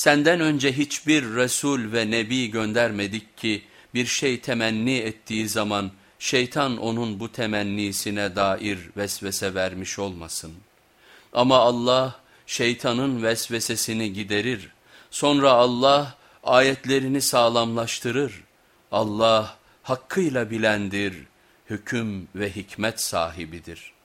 Senden önce hiçbir Resul ve Nebi göndermedik ki bir şey temenni ettiği zaman şeytan onun bu temennisine dair vesvese vermiş olmasın. Ama Allah şeytanın vesvesesini giderir. Sonra Allah ayetlerini sağlamlaştırır. Allah hakkıyla bilendir, hüküm ve hikmet sahibidir.''